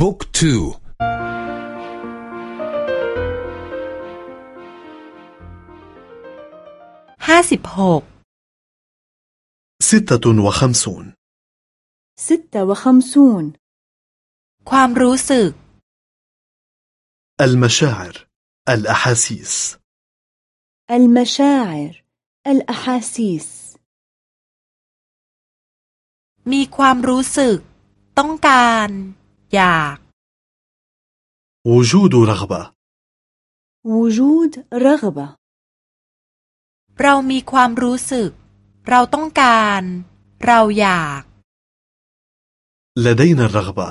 บุ๊กทูห้าสิบหก ستة وخمسون ستة وخمسون ความรู้สึก المشاعر الأحاسيس المشاعر الأحاسيس มีความรู้สึก ต้องการ อยาก وجود رغبة وجود رغبة เรามีความรู้สึก เราต้องการ เราอยาก لدينا الرغبة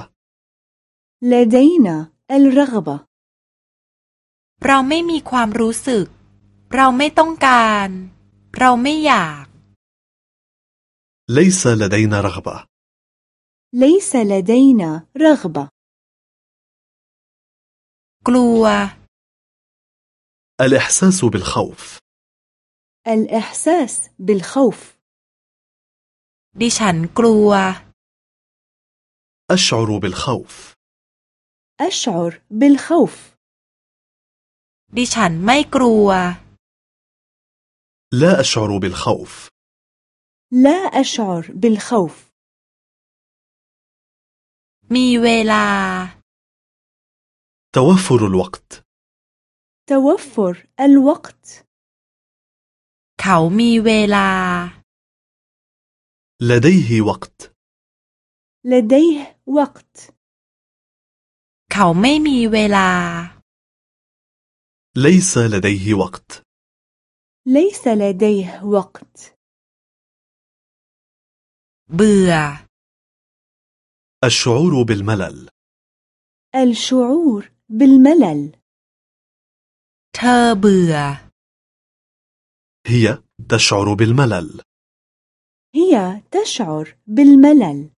لدينا الرغبة เราไม่มีความรู้สึก เราไม่ต้องการ เราไม่อยาก ليس لدينا رغبة ليس لدينا رغبة กลัว الإحساس بالخوف الإحساس بالخوف ดิฉันกลัว أشعر بالخوف أشعر بالخوف ดิฉันไม่กลัว لا أشعر بالخوف لا أشعر بالخوف มีเวลา توفر الوقت توفر الوقت เขามีเวลา لديه وقت لديه وقت เขาไม่มีเวลา ليس لديه وقت ليس لديه وقت เบื่อ الشعور بالملل. الشعور بالملل. هي تشعر بالملل. هي تشعر بالملل.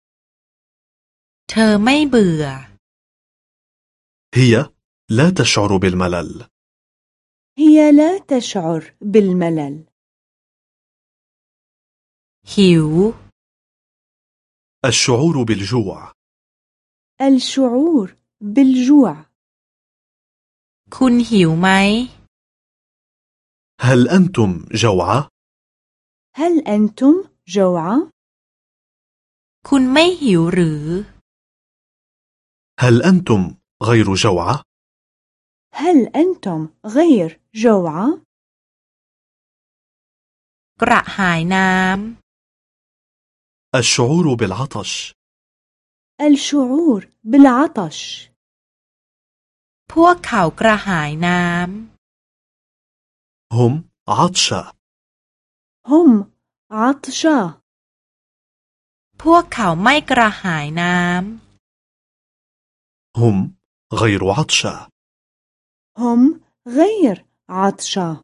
هي لا تشعر بالملل. هي لا تشعر بالملل. หิว الشعور بالجوع الشعور بالجوع คุณหิวไหม هل أنتم جوعى؟ هل أنتم جوعى؟ คุณไม่หิวหรือ هل أنتم غير جوعى؟ هل أنتم غير جوعى؟ กระหายน้ الشعور بالعطش الشعور بالعطش ำ พวกเขากระหายน้ هم عطشى هم عطشا ำ พวกเขาไม่กระหายน้ هم غير عطشى هم غير عطشا